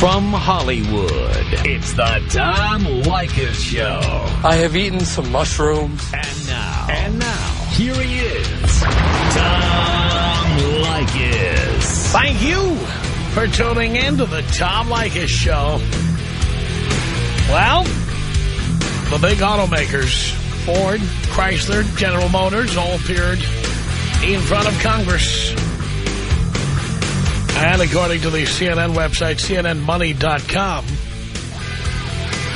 From Hollywood, it's the Tom Leykis Show. I have eaten some mushrooms. And now. And now. Here he is. Tom Leykis. Thank you for tuning in to the Tom Leykis Show. Well, the big automakers, Ford, Chrysler, General Motors, all appeared in front of Congress. And according to the CNN website, CNNMoney.com,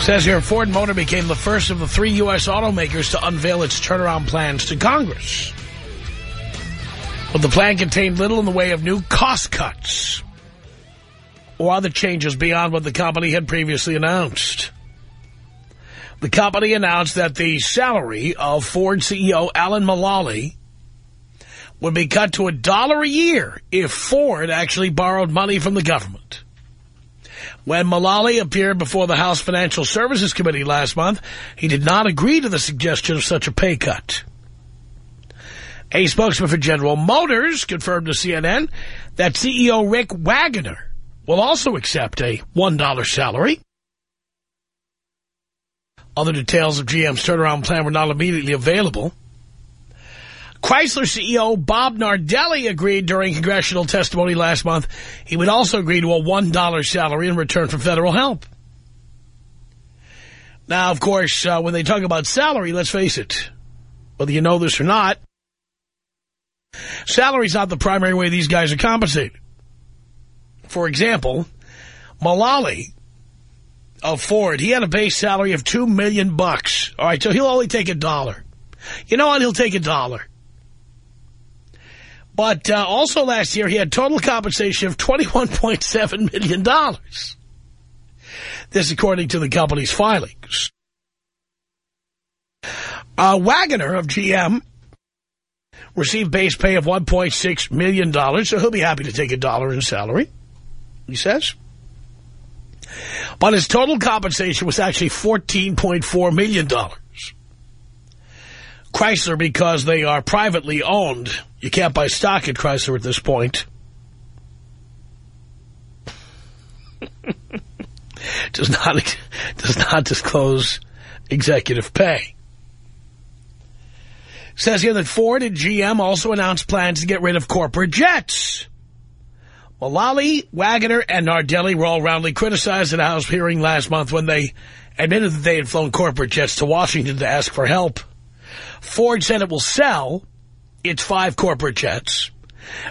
says here, Ford Motor became the first of the three U.S. automakers to unveil its turnaround plans to Congress. But the plan contained little in the way of new cost cuts or other changes beyond what the company had previously announced. The company announced that the salary of Ford CEO Alan Mulally would be cut to a dollar a year if Ford actually borrowed money from the government. When Mulally appeared before the House Financial Services Committee last month, he did not agree to the suggestion of such a pay cut. A spokesman for General Motors confirmed to CNN that CEO Rick Wagoner will also accept a $1 salary. Other details of GM's turnaround plan were not immediately available. Chrysler CEO Bob Nardelli agreed during congressional testimony last month he would also agree to a $1 salary in return for federal help. Now, of course, uh, when they talk about salary, let's face it, whether you know this or not, salary's not the primary way these guys are compensated. For example, Mulally of Ford, he had a base salary of $2 million bucks. All right, so he'll only take a dollar. You know what? He'll take a dollar. But uh, also last year, he had total compensation of $21.7 million. This according to the company's filings. Uh, Wagoner of GM received base pay of $1.6 million, so he'll be happy to take a dollar in salary, he says. But his total compensation was actually $14.4 million. Chrysler, because they are privately owned, you can't buy stock at Chrysler at this point. does not does not disclose executive pay. Says here that Ford and GM also announced plans to get rid of corporate jets. Mulally, Wagoner, and Nardelli were all roundly criticized at a House hearing last month when they admitted that they had flown corporate jets to Washington to ask for help. Ford said it will sell its five corporate jets.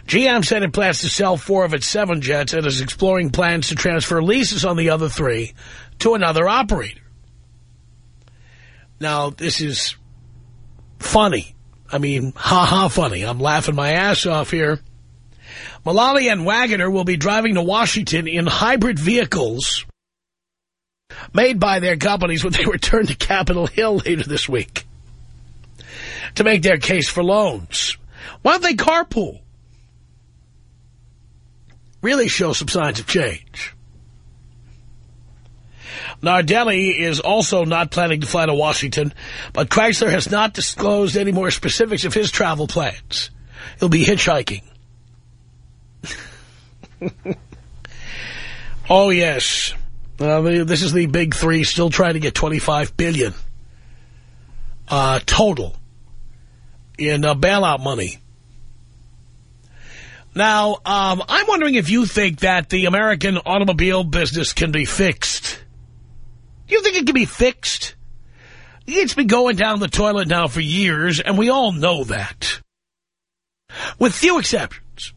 GM said it plans to sell four of its seven jets and is exploring plans to transfer leases on the other three to another operator. Now, this is funny. I mean, ha-ha funny. I'm laughing my ass off here. Mulally and Wagoner will be driving to Washington in hybrid vehicles made by their companies when they return to Capitol Hill later this week to make their case for loans. Why don't they carpool? Really show some signs of change. Nardelli is also not planning to fly to Washington, but Chrysler has not disclosed any more specifics of his travel plans. He'll be hitchhiking. oh, yes. Uh, this is the big three still trying to get 25 billion uh, total in uh, bailout money. Now, um, I'm wondering if you think that the American automobile business can be fixed. Do you think it can be fixed? It's been going down the toilet now for years, and we all know that. With few exceptions.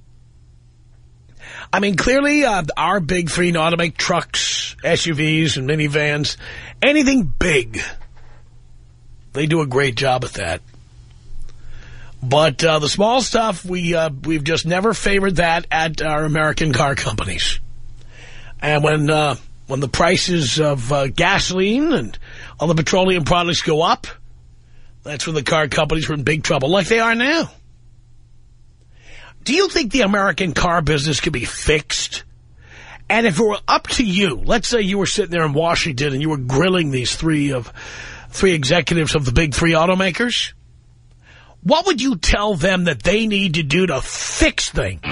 I mean, clearly, uh, our big three know how to make trucks, SUVs, and minivans. Anything big. They do a great job at that. But uh, the small stuff, we, uh, we've just never favored that at our American car companies. And when uh, when the prices of uh, gasoline and other petroleum products go up, that's when the car companies are in big trouble, like they are now. Do you think the American car business can be fixed? And if it were up to you, let's say you were sitting there in Washington and you were grilling these three of three executives of the big three automakers, what would you tell them that they need to do to fix things? Tom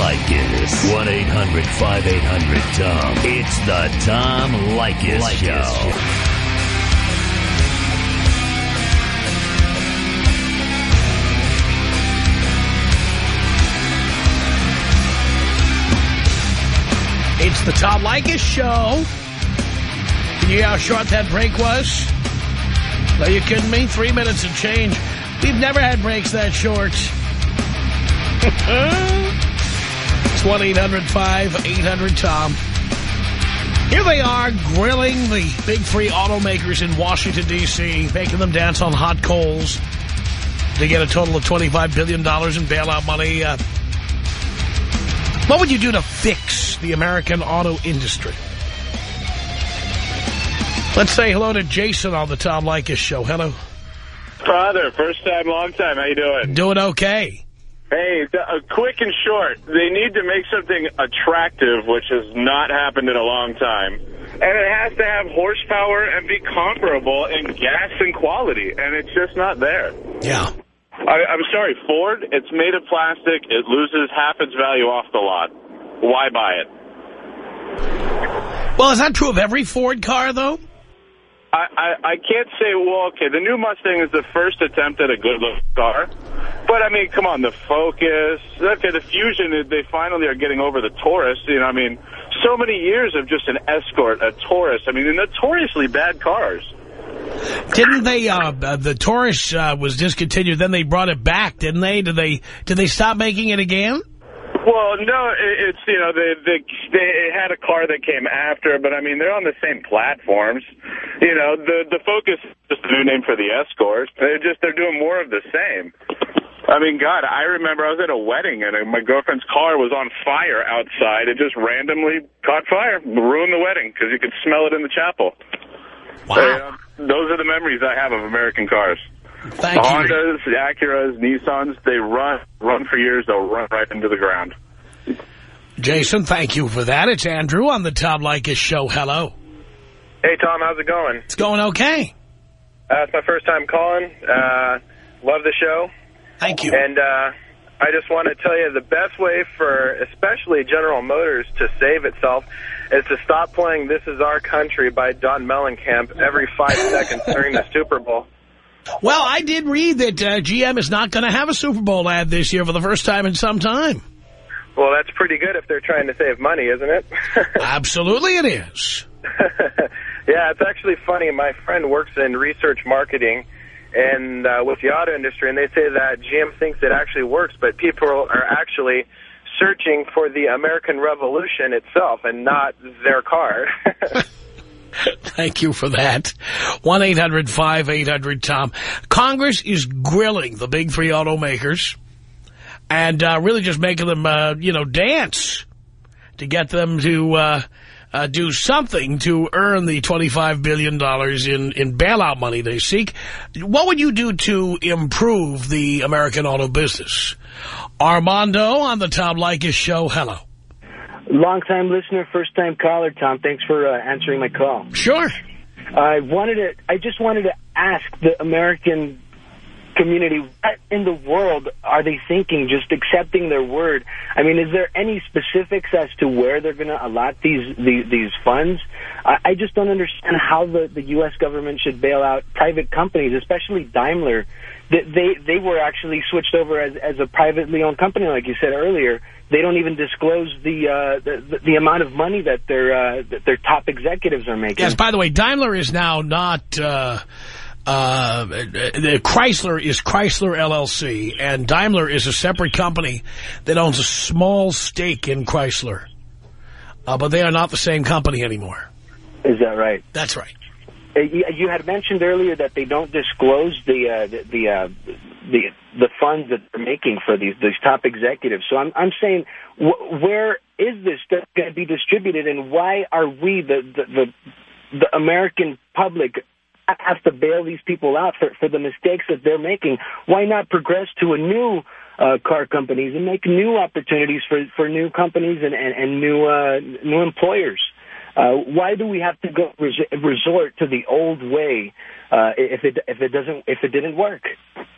Leykis. 1-800-5800-TOM. It's the Tom Leykis, Show. It's the Tom Leykis Show. Can you hear how short that break was? Are you kidding me? Three minutes and change. We've never had breaks that short. it's 1-800-5800-TOM. Here they are grilling the big three automakers in Washington, D.C., making them dance on hot coals to get a total of $25 billion in bailout money. Uh, what would you do to fix the American auto industry? Let's say hello to Jason on the Tom Leykis show. Hello. Father, first time, long time. How you doing? Doing okay. Hey, uh, quick and short. They need to make something attractive, which has not happened in a long time. And it has to have horsepower and be comparable in gas and quality. And it's just not there. Yeah. I, I'm sorry, Ford, it's made of plastic. It loses half its value off the lot. Why buy it? Well, is that true of every Ford car, though? I, I, can't say, well, okay, the new Mustang is the first attempt at a good-looking car. But, I mean, come on, the Focus, okay, the Fusion, they finally are getting over the Taurus. You know, I mean, so many years of just an Escort, a Taurus. I mean, they're notoriously bad cars. Didn't they, uh, the Taurus uh, was discontinued, then they brought it back, didn't they? Did they, did they stop making it again? Well, no, it, it's, you know, they, they, they had a car that came after, but, I mean, they're on the same platforms. You know, the, the Focus is just a new name for the Escort. They're just, they're doing more of the same. I mean, God, I remember I was at a wedding, and my girlfriend's car was on fire outside. It just randomly caught fire, ruined the wedding, because you could smell it in the chapel. Wow. Uh, those are the memories I have of American cars. Thank you. Hondas, Acuras, Nissans, they run, run for years, they'll run right into the ground. Jason, thank you for that. It's Andrew on the Tom Leykis show. Hello. Hey, Tom, how's it going? It's going okay. Uh, it's my first time calling. Uh, love the show. Thank you. And uh, I just want to tell you the best way for especially General Motors to save itself is to stop playing This Is Our Country by Don Mellencamp every five seconds during the Super Bowl. Well, I did read that uh, GM is not going to have a Super Bowl ad this year for the first time in some time. Well, that's pretty good if they're trying to save money, isn't it? Absolutely it is. yeah, it's actually funny. My friend works in research marketing and uh, with the auto industry, and they say that GM thinks it actually works, but people are actually searching for the American Revolution itself and not their car. Thank you for that. 1-800-5800-TOM. Congress is grilling the big three automakers and uh, really just making them, uh, you know, dance to get them to uh, uh, do something to earn the $25 billion in, in bailout money they seek. What would you do to improve the American auto business? Armando on the Tom Leykis show. Hello. Long-time listener, first-time caller, Tom. Thanks for uh, answering my call. Sure. I wanted to. I just wanted to ask the American community, what in the world are they thinking, just accepting their word? I mean, is there any specifics as to where they're going to allot these, these, these funds? I, I just don't understand how the, the U.S. government should bail out private companies, especially Daimler. They, they, they were actually switched over as, as a privately owned company, like you said earlier. They don't even disclose the, uh, the, the amount of money that their, uh, that their top executives are making. Yes, by the way, Daimler is now not... Uh uh, Chrysler is Chrysler LLC, and Daimler is a separate company that owns a small stake in Chrysler. Uh, but they are not the same company anymore. Is that right? That's right. Uh, you had mentioned earlier that they don't disclose the uh, the the, uh, the the funds that they're making for these these top executives. So I'm I'm saying, wh where is this going to be distributed, and why are we the the the, the American public have to bail these people out for, for the mistakes that they're making. Why not progress to a new uh, car companies and make new opportunities for, for new companies and, and, and new uh, new employers? Uh, why do we have to go res resort to the old way uh, if it if it doesn't if it didn't work?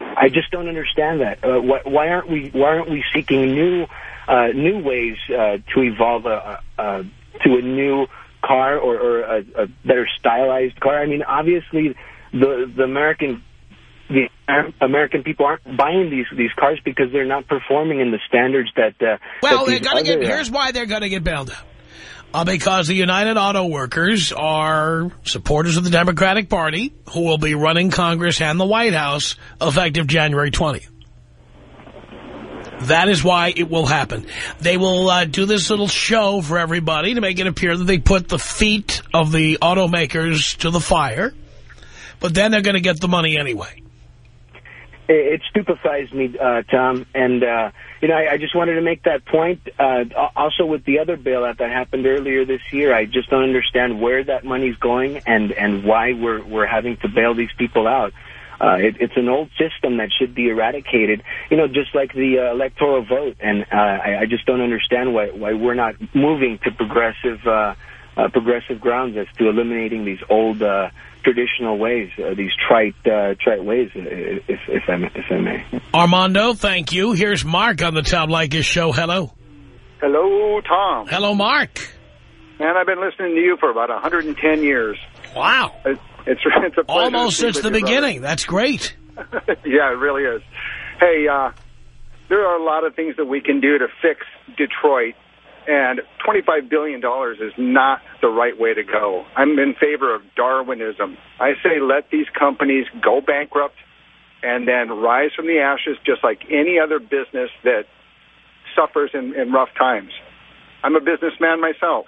I just don't understand that. Uh, why, why aren't we why aren't we seeking new uh, new ways uh, to evolve a, a, to a new car or, or a, a better stylized car. I mean, obviously, the the American the American people aren't buying these these cars because they're not performing in the standards that. Uh, well, that they're going to get. Here's why they're going to get bailed out. Uh, because the United Auto Workers are supporters of the Democratic Party who will be running Congress and the White House effective January 20th. That is why it will happen. They will uh, do this little show for everybody to make it appear that they put the feet of the automakers to the fire. But then they're going to get the money anyway. It, stupefies me, uh, Tom. And, uh, you know, I, I just wanted to make that point. Uh, also, with the other bailout that happened earlier this year, I just don't understand where that money's going and, and why we're, we're having to bail these people out. Uh, it, it's an old system that should be eradicated, you know, just like the uh, electoral vote. And uh, I, I just don't understand why, why we're not moving to progressive uh, uh, progressive grounds as to eliminating these old uh, traditional ways, uh, these trite uh, trite ways, uh, if, if, I, if I may. Armando, thank you. Here's Mark on the Tom Leykis show. Hello. Hello, Tom. Hello, Mark. Man, I've been listening to you for about 110 years. Wow. It's, it's, it's a Almost since the you, beginning. That's great. yeah, it really is. Hey, uh, there are a lot of things that we can do to fix Detroit and $25 billion is not the right way to go. I'm in favor of Darwinism. I say let these companies go bankrupt and then rise from the ashes just like any other business that suffers in, in rough times. I'm a businessman myself.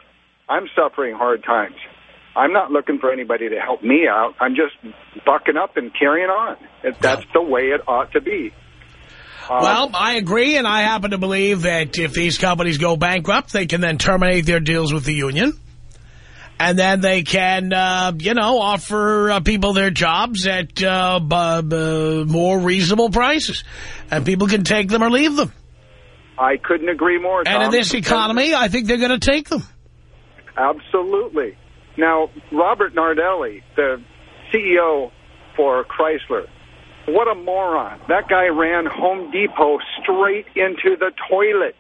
I'm suffering hard times. I'm not looking for anybody to help me out. I'm just bucking up and carrying on. That's the way it ought to be. Well, I agree, and I happen to believe that if these companies go bankrupt, they can then terminate their deals with the union. And then they can, uh, you know, offer uh, people their jobs at uh, more reasonable prices. And people can take them or leave them. I couldn't agree more, Tom. And in this economy, I think they're going to take them. Absolutely. Now, Robert Nardelli, the CEO for Chrysler, what a moron. That guy ran Home Depot straight into the toilet.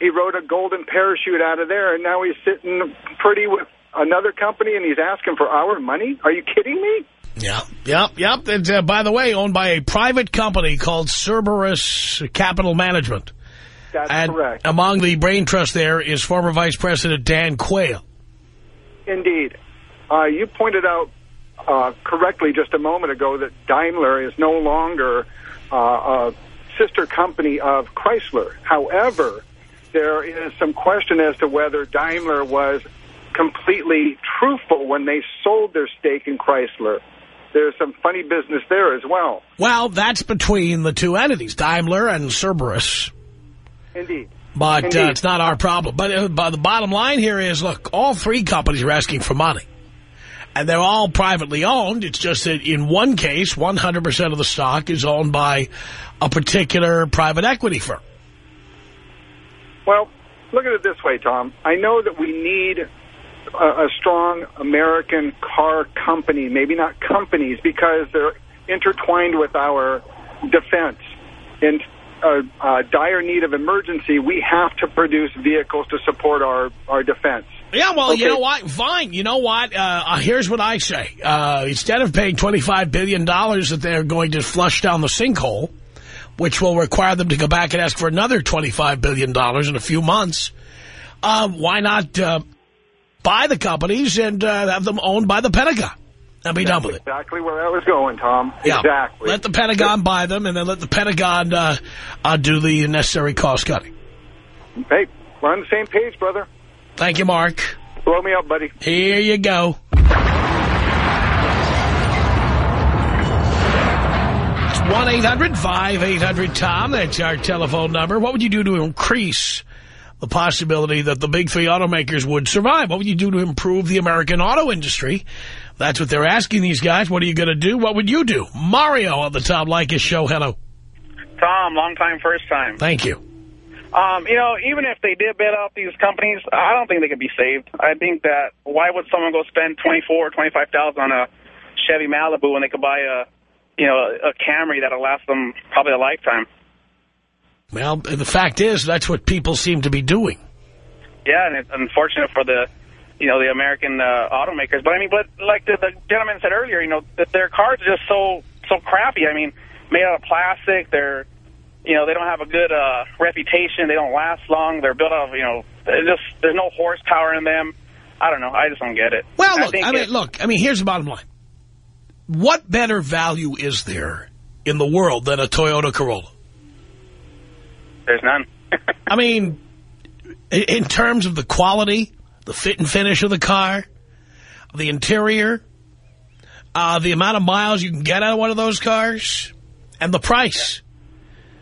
He rode a golden parachute out of there, and now he's sitting pretty with another company, and he's asking for our money? Are you kidding me? Yeah, yep, yep. And, uh, by the way, owned by a private company called Cerberus Capital Management. That's and correct. among the brain trust there is former Vice President Dan Quayle. Indeed. Uh, you pointed out uh, correctly just a moment ago that Daimler is no longer uh, a sister company of Chrysler. However, there is some question as to whether Daimler was completely truthful when they sold their stake in Chrysler. There's some funny business there as well. Well, that's between the two entities, Daimler and Cerberus. Indeed. But Indeed. Uh, it's not our problem. But, uh, but the bottom line here is, look, all three companies are asking for money. And they're all privately owned. It's just that in one case, 100% of the stock is owned by a particular private equity firm. Well, look at it this way, Tom. I know that we need a, a strong American car company, maybe not companies, because they're intertwined with our defense. In a, a dire need of emergency, we have to produce vehicles to support our, our defense. Yeah, well, Okay. you know what? Fine. You know what? Uh, uh, here's what I say. Uh, instead of paying $25 billion that they're going to flush down the sinkhole, which will require them to go back and ask for another $25 billion in a few months, uh, why not uh, buy the companies and uh, have them owned by the Pentagon and be done with it? Exactly where I was going, Tom. Yeah. Exactly. Let the Pentagon buy them and then let the Pentagon uh, uh, do the necessary cost cutting. Hey, we're on the same page, brother. Thank you, Mark. Blow me up, buddy. Here you go. It's 1-800-5800-TOM. That's our telephone number. What would you do to increase the possibility that the big three automakers would survive? What would you do to improve the American auto industry? That's what they're asking these guys. What are you going to do? What would you do? Mario on the Tom Leykis show. Hello. Tom, long time, first time. Thank you. Um, you know, even if they did bid out these companies, I don't think they could be saved. I think that why would someone go spend twenty four or twenty five thousand on a Chevy Malibu when they could buy a, you know, a Camry that'll last them probably a lifetime? Well, the fact is, that's what people seem to be doing. Yeah, and it's unfortunate for the, you know, the American uh, automakers. But I mean, but like the, the gentleman said earlier, you know, that their cars are just so so crappy. I mean, made out of plastic. They're, you know, they don't have a good uh, reputation. They don't last long. They're built out of, you know, just there's no horsepower in them. I don't know. I just don't get it. Well, I look, think I mean, look, I mean, here's the bottom line. What better value is there in the world than a Toyota Corolla? there's none. I mean, in terms of the quality, the fit and finish of the car, the interior, uh, the amount of miles you can get out of one of those cars, and the price.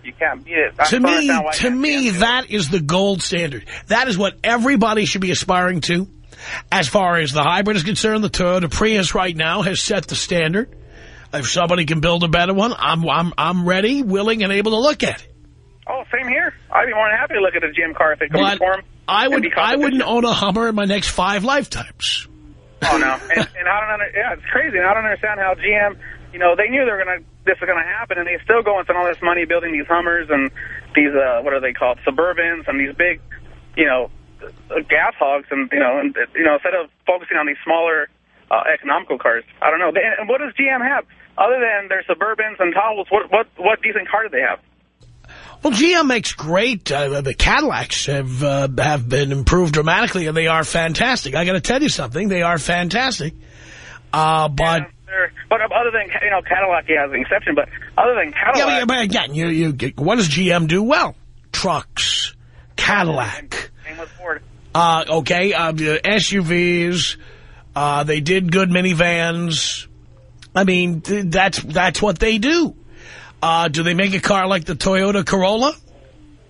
You can't beat it. I to me, to me, can't do it. that is the gold standard. That is what everybody should be aspiring to. As far as the hybrid is concerned, the Toyota Prius right now has set the standard. If somebody can build a better one, I'm I'm I'm ready, willing, and able to look at it. Oh, same here. I'd be more than happy to look at a GM car if it comes for 'em I would I wouldn't own a Hummer in my next five lifetimes. Oh no, and, and I don't under, yeah, it's crazy. And I don't understand how GM, you know, they knew they were gonna this was gonna happen, and they still go and spend all this money building these Hummers and these uh, what are they called, Suburbans, and these big, you know, uh, gas hogs, and you know, and you know, instead of focusing on these smaller, uh, economical cars. I don't know. They, and what does GM have other than their Suburbans and Tahoes? What what what decent car do they have? Well, GM makes great. Uh, the Cadillacs have uh, have been improved dramatically, and they are fantastic. I got to tell you something; they are fantastic. Uh, but Yeah, but other than you know, Cadillac yeah, has an exception, but other than Cadillac, but, but again, you you what does GM do well? Trucks, Cadillac. same with Ford. Uh, okay, uh, SUVs. Uh, they did good minivans. I mean, that's that's what they do. Uh, do they make a car like the Toyota Corolla?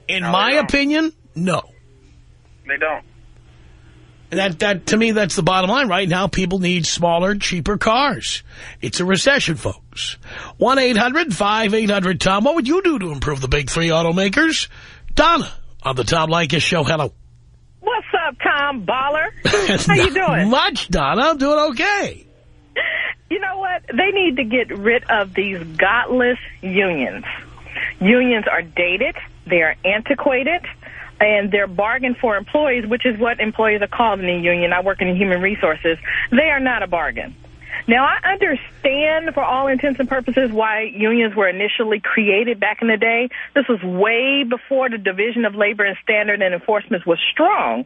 In No, my opinion, no. They don't. That, that, to me, that's the bottom line. Right now, people need smaller, cheaper cars. It's a recession, folks. 1-800-5800-TOM. What would you do to improve the big three automakers? Donna on the Tom Leykis Show. Hello. What's up, Tom Baller? How you doing? Much, Donna. I'm doing okay. You know what? They need to get rid of these godless unions. Unions are dated, they are antiquated, and they're bargain for employees, which is what employees are called in the union. I work in human resources. They are not a bargain. Now, I understand for all intents and purposes why unions were initially created back in the day. This was way before the Division of Labor and Standard and Enforcement was strong.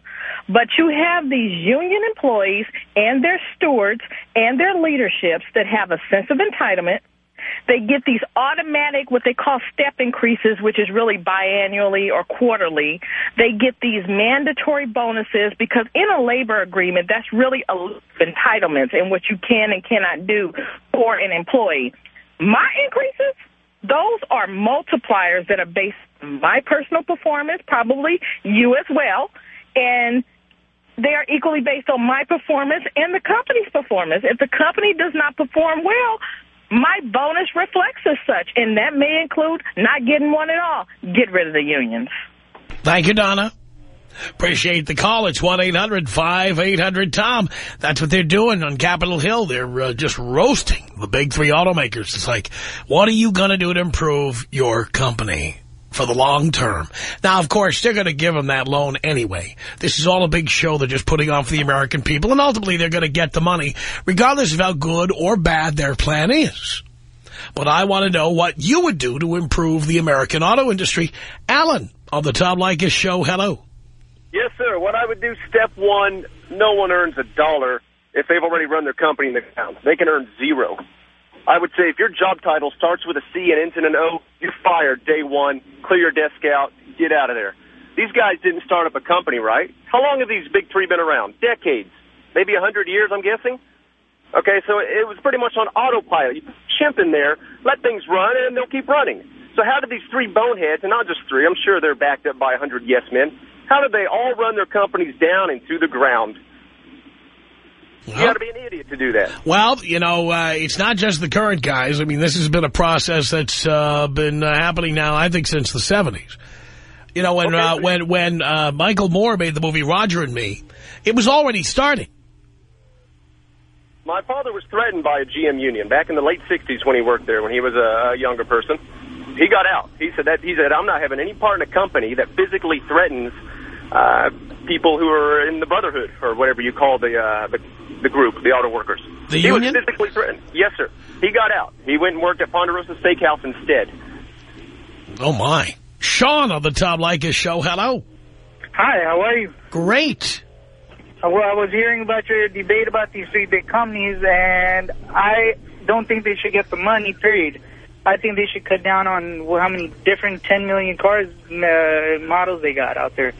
But you have these union employees and their stewards and their leaderships that have a sense of entitlement. They get these automatic, what they call step increases, which is really biannually or quarterly. They get these mandatory bonuses because in a labor agreement, that's really a entitlements and what you can and cannot do for an employee. My increases, those are multipliers that are based on my personal performance, probably you as well, and they are equally based on my performance and the company's performance. If the company does not perform well, my bonus reflects as such, and that may include not getting one at all. Get rid of the unions. Thank you, Donna. Appreciate the call. It's 1-800-5800-TOM. That's what they're doing on Capitol Hill. They're uh, just roasting the big three automakers. It's like, what are you going to do to improve your company for the long term? Now, of course, they're going to give them that loan anyway. This is all a big show they're just putting on for the American people, and ultimately they're going to get the money, regardless of how good or bad their plan is. But I want to know what you would do to improve the American auto industry. Alan, on the Tom Leykis Show, hello. Yes, sir. What I would do, step one, no one earns a dollar if they've already run their company in the ground. They can earn zero. I would say if your job title starts with a C and ends in an O, you're fired day one. Clear your desk out. Get out of there. These guys didn't start up a company, right? How long have these big three been around? Decades. Maybe a hundred years, I'm guessing. Okay, so it was pretty much on autopilot. You put chimp in there, let things run, and they'll keep running. So how did these three boneheads, and not just three, I'm sure they're backed up by a hundred yes men, how did they all run their companies down and to the ground? You got to be an idiot to do that. Well, you know, uh, it's not just the current guys. I mean, this has been a process that's uh, been uh, happening now, I think, since the 70s. You know, when uh, when when uh, Michael Moore made the movie Roger and Me, it was already starting. My father was threatened by a GM union back in the late 60s when he worked there, when he was a, a younger person. He got out. He said that he said I'm not having any part in a company that physically threatens uh, people who are in the brotherhood or whatever you call the uh, the, the group, the auto workers. The he union? was physically threatened. Yes, sir. He got out. He went and worked at Ponderosa Steakhouse instead. Oh, my. Sean on the Tom Leykis show. Hello. Hi, how are you? Great. Uh, Well, I was hearing about your debate about these three big companies, and I don't think they should get the money, period. I think they should cut down on how many different 10 million cars uh, models they got out there.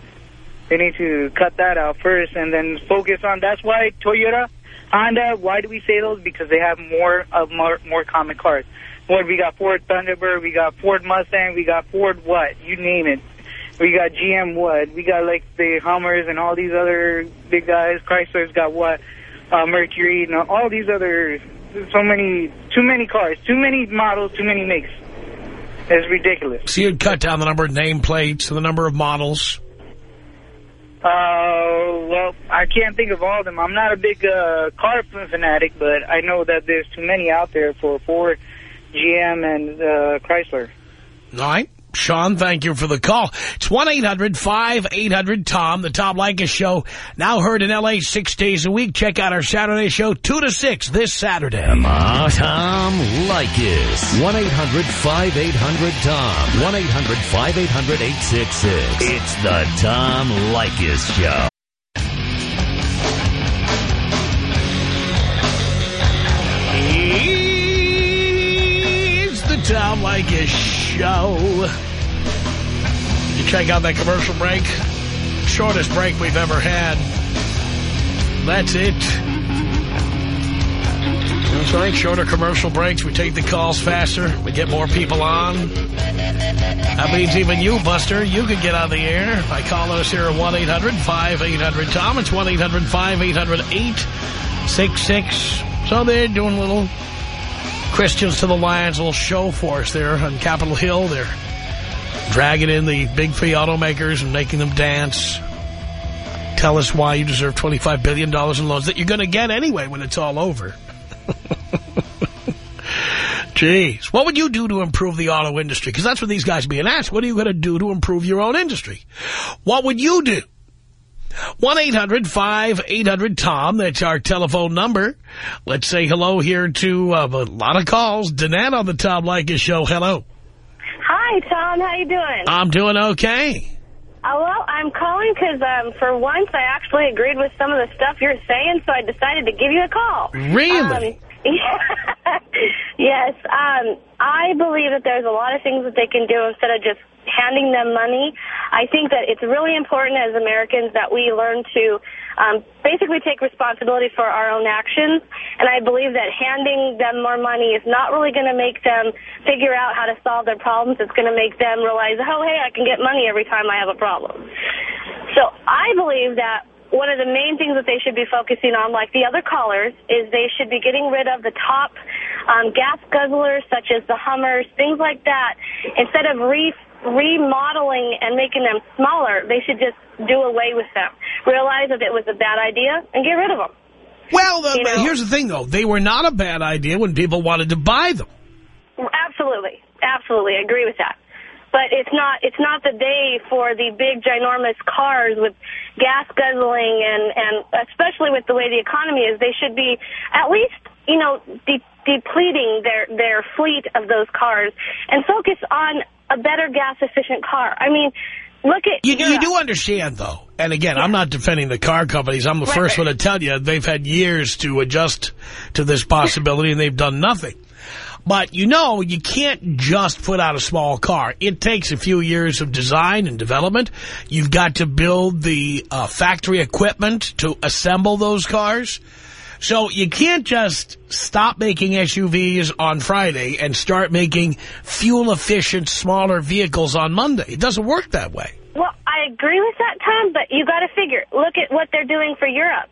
They need to cut that out first and then focus on, that's why Toyota, Honda, why do we say those? Because they have more of more, more common cars. What, we got Ford Thunderbird, we got Ford Mustang, we got Ford what, you name it. We got GM what, we got like the Hummers and all these other big guys. Chrysler's got what, uh, Mercury, and all these other, so many, too many cars, too many models, too many makes. It's ridiculous. So you'd cut down the number of nameplates and the number of models. Uh, well, I can't think of all of them. I'm not a big uh, car fanatic, but I know that there's too many out there for Ford, GM, and uh, Chrysler. Right. Sean, thank you for the call. It's 1-800-5800-TOM, the Tom Leykis Show. Now heard in L.A. six days a week. Check out our Saturday show, 2 to 6 this Saturday. Come on, Tom Leykis. 1-800-5800-TOM. 1-800-5800-866. It's the Tom Leykis Show. It's the Tom Leykis Show. You check out that commercial break. Shortest break we've ever had. That's it. That's right, shorter commercial breaks. We take the calls faster. We get more people on. That means even you, Buster, you could get on the air by calling us here at 1-800-5800-TOM. It's 1-800-5800-866. So they're doing a little Christians to the Lions, little show for us there on Capitol Hill. They're dragging in the big three automakers and making them dance. Tell us why you deserve $25 billion in loans that you're going to get anyway when it's all over. Jeez. What would you do to improve the auto industry? Because that's what these guys are being asked. What are you going to do to improve your own industry? What would you do? 1-800-5800-TOM. That's our telephone number. Let's say hello here to uh, a lot of calls. Danette on the Tom Leykis show. Hello. Hi, Tom. How you doing? I'm doing okay. Uh, well, I'm calling because um, for once I actually agreed with some of the stuff you're saying, so I decided to give you a call. Really? Um, yes. Um, I believe that there's a lot of things that they can do instead of just handing them money. I think that it's really important as Americans that we learn to um, basically take responsibility for our own actions. And I believe that handing them more money is not really going to make them figure out how to solve their problems. It's going to make them realize, oh, hey, I can get money every time I have a problem. So I believe that one of the main things that they should be focusing on, like the other callers, is they should be getting rid of the top um, gas guzzlers, such as the Hummers, things like that. Instead of re remodeling and making them smaller, they should just do away with them. Realize that it was a bad idea and get rid of them. Well, the, You know- here's the thing, though. They were not a bad idea when people wanted to buy them. Absolutely, absolutely, I agree with that. But it's not it's not the day for the big ginormous cars with gas guzzling and and especially with the way the economy is, they should be at least you know de- depleting their their fleet of those cars and focus on a better gas efficient car. I mean, look at You, you do understand, though, and again, I'm not defending the car companies. I'm the Right, first right. one to tell you they've had years to adjust to this possibility, and they've done nothing. But, you know, you can't just put out a small car. It takes a few years of design and development. You've got to build the uh, factory equipment to assemble those cars. So you can't just stop making SUVs on Friday and start making fuel-efficient, smaller vehicles on Monday. It doesn't work that way. Well, I agree with that, Tom, but you got to figure, look at what they're doing for Europe.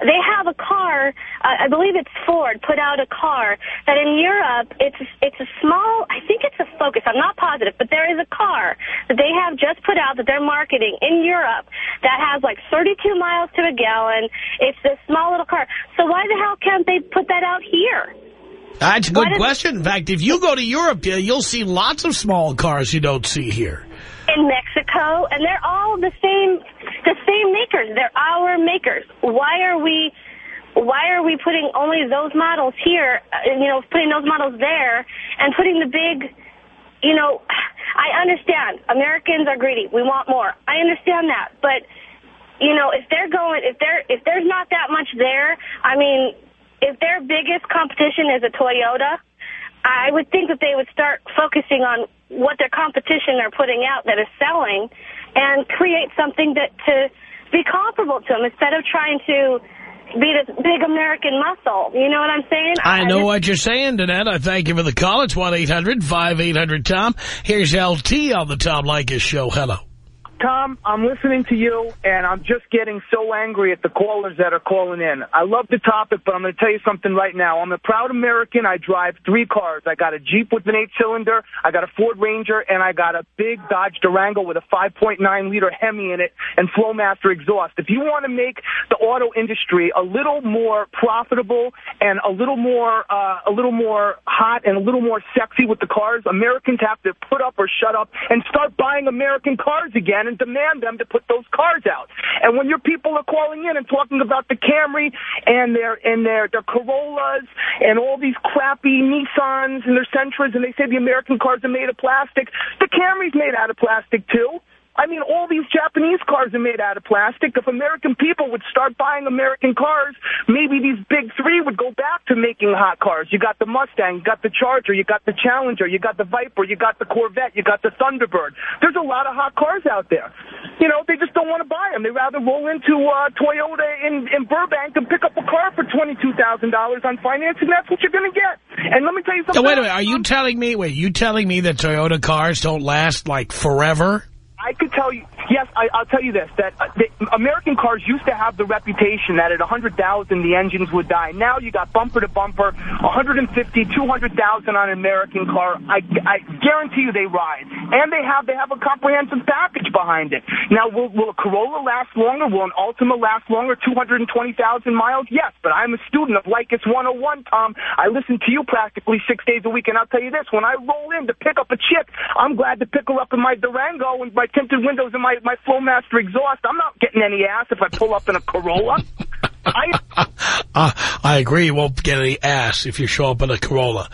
They have a car, uh, I believe it's Ford, put out a car that in Europe, it's it's a small, I think it's a Focus, I'm not positive, but there is a car that they have just put out that they're marketing in Europe that has like 32 miles to a gallon. It's this small little car. So why the hell can't they put that out here? That's a good question. In fact, if you go to Europe, you'll see lots of small cars you don't see here. In Mexico, and they're all the same, the same makers. They're our makers. Why are we, why are we putting only those models here? uh, You know, putting those models there, and putting the big, you know, I understand Americans are greedy. We want more. I understand that, but you know, if they're going, if they're, if there's not that much there, I mean, if their biggest competition is a Toyota. I would think that they would start focusing on what their competition are putting out that is selling and create something that to be comparable to them instead of trying to be this big American muscle. You know what I'm saying? I know just- what you're saying, Danette. I thank you for the call. It's 1-800-5800-TOM. Here's LT on the Tom Leykis Show. Hello. Tom, I'm listening to you, and I'm just getting so angry at the callers that are calling in. I love the topic, but I'm going to tell you something right now. I'm a proud American. I drive three cars. I got a Jeep with an eight-cylinder, I got a Ford Ranger, and I got a big Dodge Durango with a 5.9-liter Hemi in it and Flowmaster exhaust. If you want to make the auto industry a little more profitable and a little more, uh, a little more hot and a little more sexy with the cars, Americans have to put up or shut up and start buying American cars again and demand them to put those cars out. And when your people are calling in and talking about the Camry and their and their their Corollas and all these crappy Nissans and their Sentras and they say the American cars are made of plastic, the Camry's made out of plastic too. I mean, all these Japanese cars are made out of plastic. If American people would start buying American cars, maybe these big three would go back to making hot cars. You got the Mustang, you got the Charger, you got the Challenger, you got the Viper, you got the Corvette, you got the Thunderbird. There's a lot of hot cars out there. You know, they just don't want to buy them. They rather roll into uh, Toyota in, in Burbank and pick up a car for $22,000 on financing. That's what you're going to get. And let me tell you something. Now, wait a minute. Are you telling me, wait, you telling me that Toyota cars don't last, like, forever? I could tell you, yes, I, I'll tell you this, that uh, the American cars used to have the reputation that at 100,000 the engines would die. Now you got bumper to bumper, 150, 200,000 on an American car. I, I guarantee you they ride. And they have they have a comprehensive package behind it. Now, will, will a Corolla last longer? Will an Altima last longer, 220,000 miles? Yes, but I'm a student of Leykis 101, Tom. I listen to you practically six days a week, and I'll tell you this, when I roll in to pick up a chick, I'm glad to pick her up in my Durango and my tinted windows and my, my Flowmaster exhaust. I'm not getting any ass if I pull up in a Corolla. I, Uh, I agree you won't get any ass if you show up in a Corolla.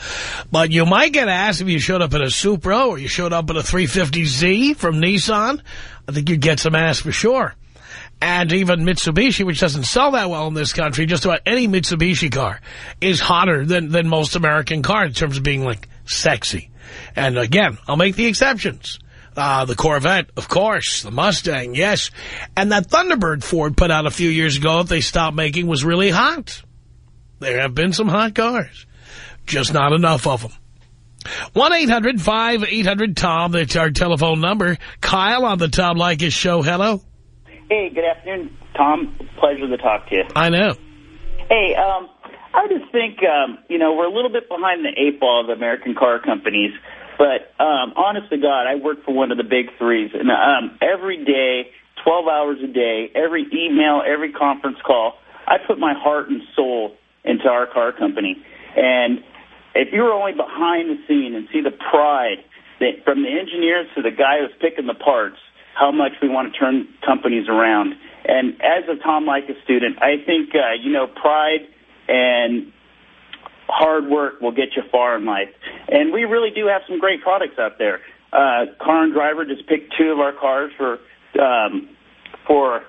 But you might get ass if you showed up in a Supra or you showed up in a 350Z from Nissan. I think you'd get some ass for sure. And even Mitsubishi, which doesn't sell that well in this country, just about any Mitsubishi car is hotter than, than most American cars in terms of being, like, sexy. And again, I'll make the exceptions. Uh, the Corvette, of course. The Mustang, yes. And that Thunderbird Ford put out a few years ago that they stopped making was really hot. There have been some hot cars. Just not enough of them. 1-800-5800-TOM. That's our telephone number. Kyle on the Tom Leykis show. Hello. Hey, good afternoon, Tom. Pleasure to talk to you. I know. Hey, um, I just think, um, you know, we're a little bit behind the eight ball of the American car companies. But um, honest to God, I work for one of the big threes. And um, every day, 12 hours a day, every email, every conference call, I put my heart and soul into our car company. And if you were only behind the scene and see the pride that from the engineers to the guy who's picking the parts, how much we want to turn companies around. And as a Tom Leykis student, I think, uh, you know, pride and hard work will get you far in life. And we really do have some great products out there. Uh, Car and Driver just picked two of our cars for um, for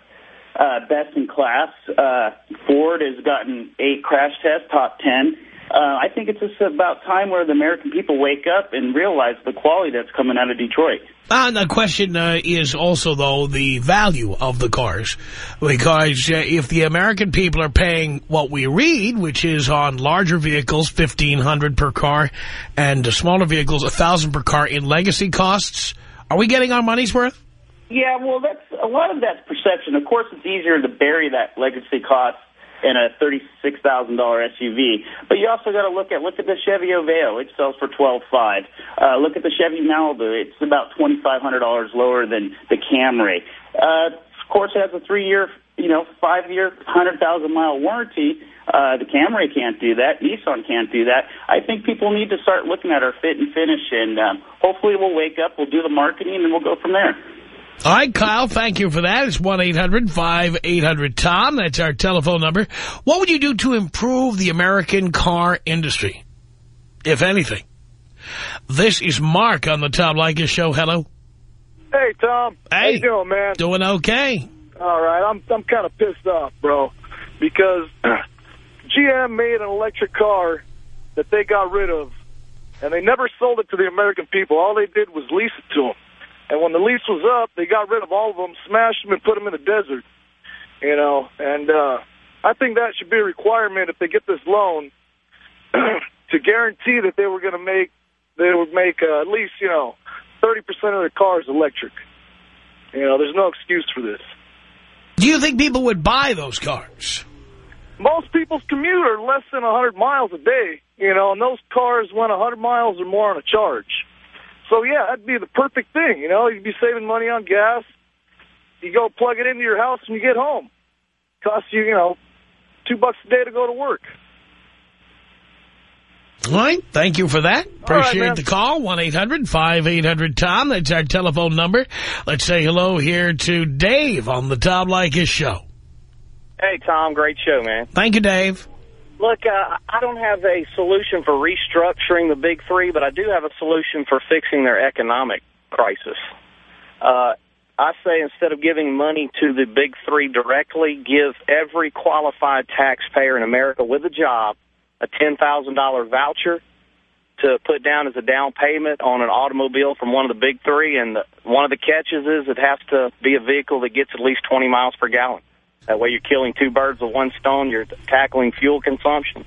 uh, best in class. Uh, Ford has gotten eight crash tests, top ten. Uh, I think it's just about time where the American people wake up and realize the quality that's coming out of Detroit. Uh, the question uh, is also, though, the value of the cars. Because uh, if the American people are paying what we read, which is on larger vehicles, 1,500 per car, and smaller vehicles, 1,000 per car in legacy costs, are we getting our money's worth? Yeah, well, that's a lot of that's perception. Of course, it's easier to bury that legacy cost in a thirty-six thousand dollar SUV, but you also got to look at look at the Chevy Aveo. It sells for twelve five. Uh, look at the Chevy Malibu. It's about twenty five hundred dollars lower than the Camry. Uh, of course, it has a three year, you know, five year, hundred thousand mile warranty. Uh, the Camry can't do that. Nissan can't do that. I think people need to start looking at our fit and finish, and um, hopefully we'll wake up, we'll do the marketing, and we'll go from there. All right, Kyle, thank you for that. It's 1-800-5800-TOM. That's our telephone number. What would you do to improve the American car industry, if anything? This is Mark on the Tom Leykis Show. Hello. Hey, Tom. Hey. How you doing, man? Doing okay. All right. I'm I'm kind of pissed off, bro, because GM made an electric car that they got rid of, and they never sold it to the American people. All they did was lease it to them. And when the lease was up, they got rid of all of them, smashed them, and put them in the desert. You know, and uh, I think that should be a requirement if they get this loan to guarantee that they were going to make, they would make uh, at least, you know, 30% of their cars electric. You know, there's no excuse for this. Do you think people would buy those cars? Most people's commute are less than 100 miles a day, you know, and those cars went 100 miles or more on a charge. So, yeah, that'd be the perfect thing, you know. You'd be saving money on gas. You go plug it into your house when you get home. Costs you, you know, two bucks a day to go to work. All right. Thank you for that. Appreciate man. the call. 1-800-5800-TOM. That's our telephone number. Let's say hello here to Dave on the Tom Leykis Show. Hey, Tom, great show, man. Thank you, Dave. Look, uh, I don't have a solution for restructuring the big three, but I do have a solution for fixing their economic crisis. Uh, I say instead of giving money to the big three directly, give every qualified taxpayer in America with a job a $10,000 voucher to put down as a down payment on an automobile from one of the big three. And one of the catches is it has to be a vehicle that gets at least 20 miles per gallon. That way you're killing two birds with one stone. You're tackling fuel consumption.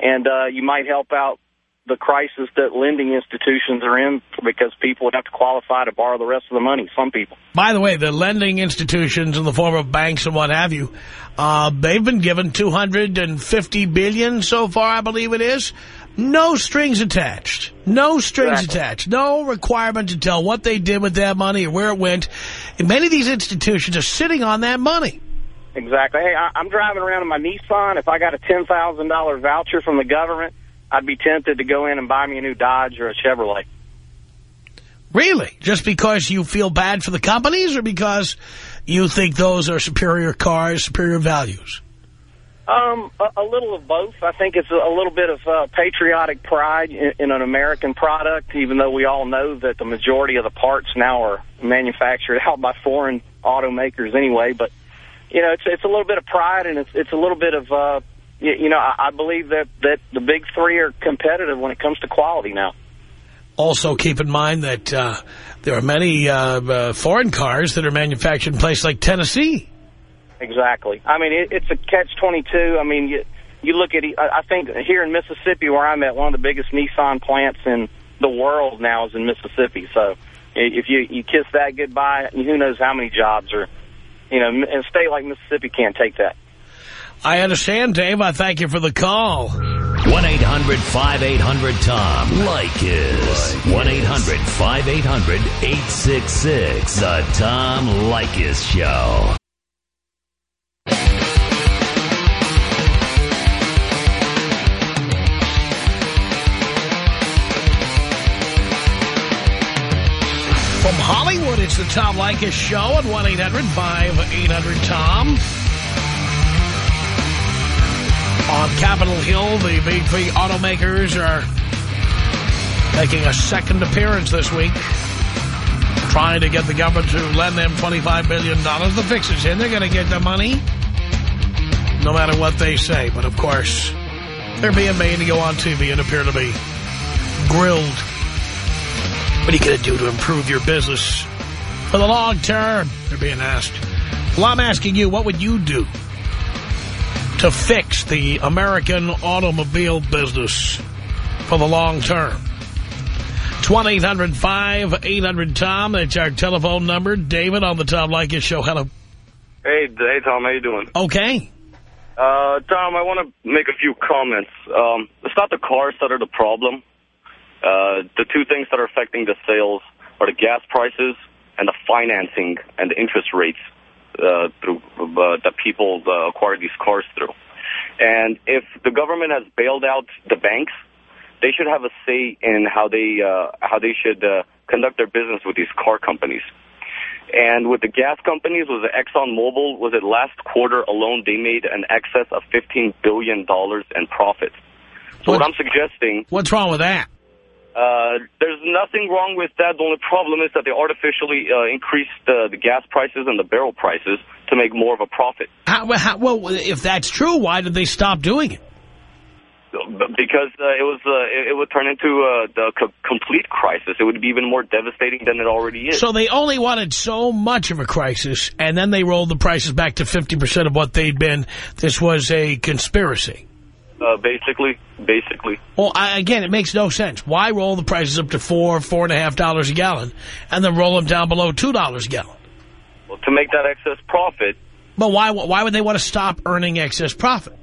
And uh, you might help out the crisis that lending institutions are in because people would have to qualify to borrow the rest of the money, some people. By the way, the lending institutions in the form of banks and what have you, uh, they've been given 250 billion so far, I believe it is. No strings attached. No strings Exactly. attached. No requirement to tell what they did with that money or where it went. And many of these institutions are sitting on that money. Exactly. Hey, I, I'm driving around in my Nissan. If I got a $10,000 voucher from the government, I'd be tempted to go in and buy me a new Dodge or a Chevrolet. Really? Just because you feel bad for the companies or because you think those are superior cars, superior values? Um, a, a little of both. I think it's a, a little bit of uh, patriotic pride in, in an American product, even though we all know that the majority of the parts now are manufactured out by foreign automakers anyway. But you know, it's it's a little bit of pride and it's it's a little bit of uh, you, you know, I, I believe that that the big three are competitive when it comes to quality now. Also, keep in mind that uh, there are many uh, uh, foreign cars that are manufactured in places like Tennessee. Exactly. I mean, it, it's a catch-22. I mean, you, you look at, I I think here in Mississippi where I'm at, one of the biggest Nissan plants in the world now is in Mississippi. So if you, you kiss that goodbye, who knows how many jobs are, you know, a state like Mississippi can't take that. I understand, Dave. I thank you for the call. 1-800-5800-TOM. Leykis. 1-800-5800-866. The Tom Leykis Show. It's the Tom Leykis Show at 1-800-5800-TOM. On Capitol Hill, the big three automakers are making a second appearance this week, trying to get the government to lend them $25 billion. The fix is in. They're going to get the money, no matter what they say. But, of course, they're being made to go on TV and appear to be grilled. What are you going to do to improve your business for the long term? They're being asked. Well, I'm asking you, what would you do to fix the American automobile business for the long term? It's 1-800-5800-TOM. That's our telephone number. David on the Tom Leykis Show. Hello. Hey, hey, Tom, how you doing? Okay. Uh, Tom, I want to make a few comments. Um, it's not the cars that are the problem. Uh, the two things that are affecting the sales are the gas prices and the financing and the interest rates uh, through uh, that people uh, acquire these cars through. And if the government has bailed out the banks, they should have a say in how they uh, how they should uh, conduct their business with these car companies. And with the gas companies, was it Exxon Mobil? Was it last quarter alone? They made an excess of $15 billion in profits. So what, what I'm suggesting... What's wrong with that? Uh, there's nothing wrong with that. The only problem is that they artificially uh, increased uh, the gas prices and the barrel prices to make more of a profit. How, how, well, if that's true, why did they stop doing it? Because uh, it was uh, it, it, would turn into uh, the co complete crisis. It would be even more devastating than it already is. So they only wanted so much of a crisis, and then they rolled the prices back to 50% of what they'd been. This was a conspiracy. Uh, basically, basically. Well, I, again, it makes no sense. Why roll the prices up to four, four and a half dollars a gallon, and then roll them down below two dollars a gallon? Well, to make that excess profit. But why? Why would they want to stop earning excess profit?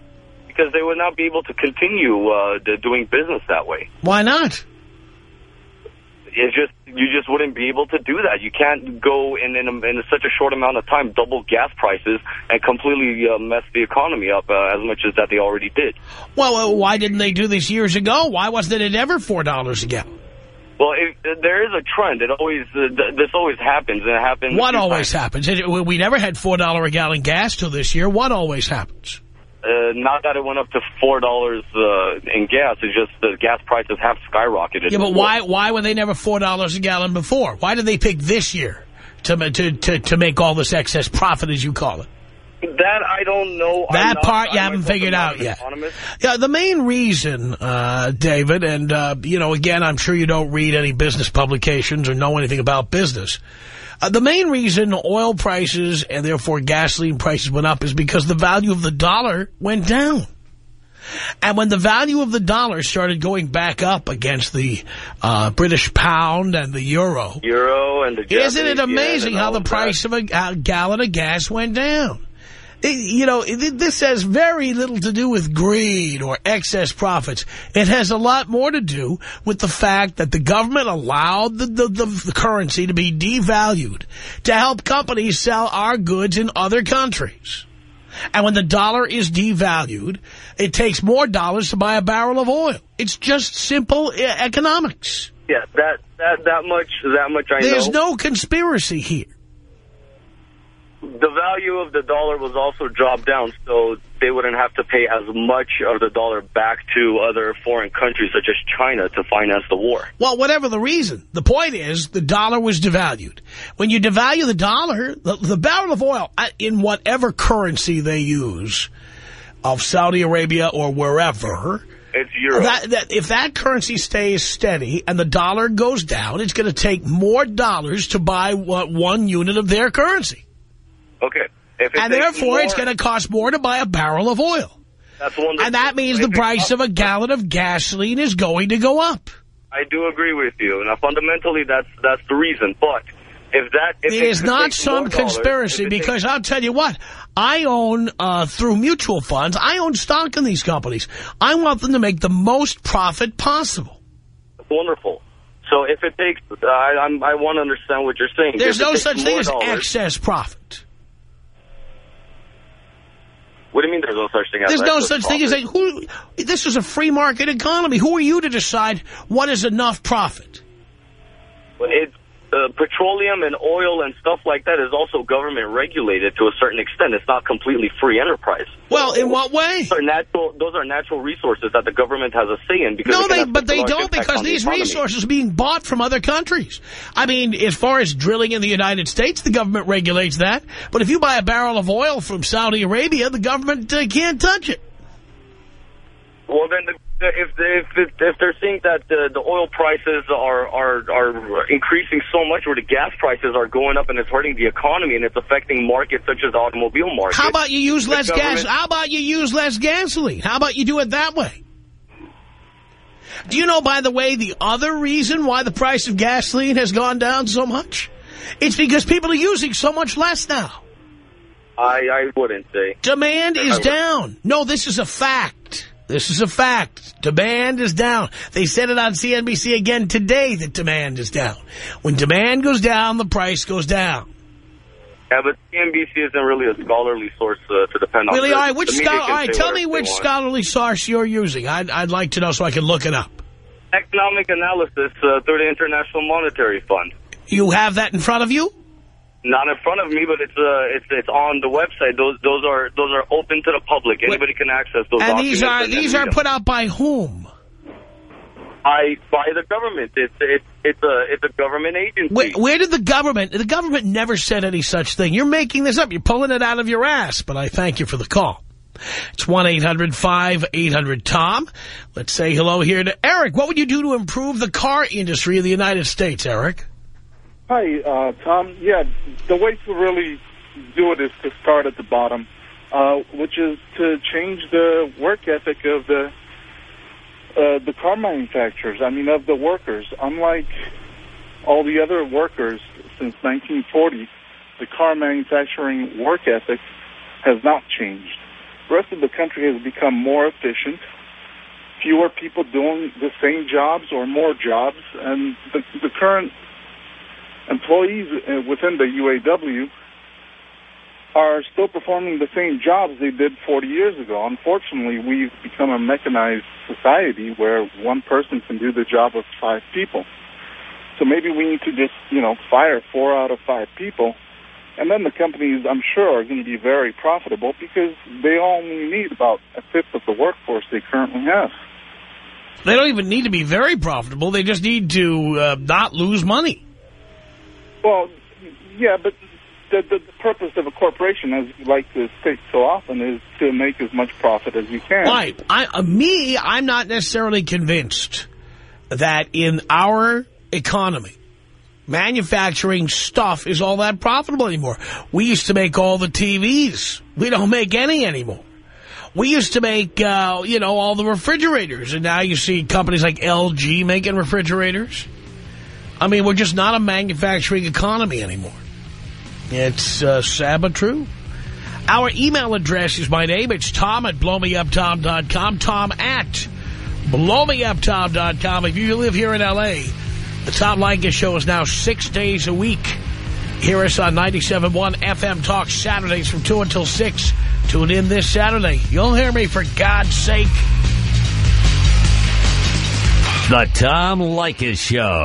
Because they would not be able to continue uh, doing business that way. Why not? It's just you just wouldn't be able to do that. You can't go in in, a, in such a short amount of time double gas prices and completely uh, mess the economy up uh, as much as that they already did. Well, uh, why didn't they do this years ago? Why wasn't it ever four dollars a gallon? Well, it, there is a trend. It always uh, this always happens, and it happens. What always times. happens? we never had four dollar a gallon gas till this year. What always happens? Uh, not that it went up to four dollars uh, in gas. It's just the gas prices have skyrocketed. Yeah, but why why were they never four dollars a gallon before? Why did they pick this year to to to to make all this excess profit, as you call it? That I don't know. That not, part you I haven't figured out yet. Economist. Yeah, the main reason, uh, David, and, uh, you know, again, I'm sure you don't read any business publications or know anything about business. Uh, the main reason oil prices and therefore gasoline prices went up is because the value of the dollar went down. And when the value of the dollar started going back up against the uh, British pound and the euro. Euro and the Japanese Isn't it amazing how the price of a, a gallon of gas went down? You know, this has very little to do with greed or excess profits. It has a lot more to do with the fact that the government allowed the, the, the, currency to be devalued to help companies sell our goods in other countries. And when the dollar is devalued, it takes more dollars to buy a barrel of oil. It's just simple uh, economics. Yeah, that that that much that much I There's know. no conspiracy here the value of the dollar was also dropped down, so they wouldn't have to pay as much of the dollar back to other foreign countries such as China to finance the war. Well, whatever the reason, the point is the dollar was devalued. When you devalue the dollar, the, the barrel of oil, uh, in whatever currency they use, of Saudi Arabia or wherever... It's euro. That, that, if that currency stays steady and the dollar goes down, it's going to take more dollars to buy what, one unit of their currency. Okay. and therefore, more, it's going to cost more to buy a barrel of oil. That's one. And that means the price of a gallon of gasoline is going to go up. I do agree with you. Now, fundamentally, that's that's the reason. But if that if it is not some conspiracy, because I'll tell you what, I own uh, through mutual funds. I own stock in these companies. I want them to make the most profit possible. Wonderful. So if it takes, I, I'm, I want to understand what you're saying. There's no such thing as dollars, excess profit. What do you mean there's no such thing as There's no such profit? thing as a... Who, this is a free market economy. Who are you to decide what is enough profit? Well, it's uh, petroleum and oil and stuff like that is also government regulated to a certain extent. It's not completely free enterprise. Well, in what way? Those are natural, those are natural resources that the government has a say in. Because no, they, but they don't because these the resources are being bought from other countries. I mean, as far as drilling in the United States, the government regulates that. But if you buy a barrel of oil from Saudi Arabia, the government uh, can't touch it. Well, then the if if if they're seeing that the the oil prices are are are increasing so much, or the gas prices are going up, and it's hurting the economy, and it's affecting markets such as the automobile market. How about you use less gas? How about you use less gasoline? How about you do it that way? Do you know, by the way, the other reason why the price of gasoline has gone down so much? It's because people are using so much less now. I I wouldn't say. Demand is down. No, this is a fact. This is a fact. Demand is down. They said it on CNBC again today that demand is down. When demand goes down, the price goes down. Yeah, but CNBC isn't really a scholarly source uh, to depend on. Really? The- All right, which scholar, all right, tell me which scholarly source you're using. I'd, I'd like to know so I can look it up. Economic analysis uh, through the International Monetary Fund. You have that in front of you? Not in front of me, but it's uh, it's it's on the website. Those those are those are open to the public. Anybody can access those. And these are and these are put out by whom? by by the government. It's it's it's a it's a government agency. Where, where did the government, the government never said any such thing. You're making this up. You're pulling it out of your ass. But I thank you for the call. It's 1-800-5800-TOM. Let's say hello here to Eric. What would you do to improve the car industry in the United States, Eric? Hi, uh, Tom. Yeah, the way to really do it is to start at the bottom, uh, which is to change the work ethic of the uh, the car manufacturers. I mean, of the workers. Unlike all the other workers since 1940, the car manufacturing work ethic has not changed. The rest of the country has become more efficient. Fewer people doing the same jobs or more jobs, and the, the current employees uh, within the UAW are still performing the same jobs they did 40 years ago. Unfortunately, we've become a mechanized society where one person can do the job of five people. So maybe we need to just, you know, fire four out of five people. And then the companies, I'm sure, are going to be very profitable because they only need about a fifth of the workforce they currently have. They don't even need to be very profitable. They just need to uh, not lose money. Well, yeah, but the, the, the purpose of a corporation, as you like to state so often, is to make as much profit as you can. Right. I, uh, me, I'm not necessarily convinced that in our economy, manufacturing stuff is all that profitable anymore. We used to make all the TVs. We don't make any anymore. We used to make, uh, you know, all the refrigerators, and now you see companies like LG making refrigerators. I mean, we're just not a manufacturing economy anymore. It's uh, true. Our email address is my name. It's Tom at blowmeuptom.com. Tom at blowmeuptom.com. If you live here in L.A., the Tom Leykis Show is now six days a week. Hear us on 97.1 FM Talk Saturdays from 2 until 6. Tune in this Saturday. You'll hear me, for God's sake. The Tom Leykis Show.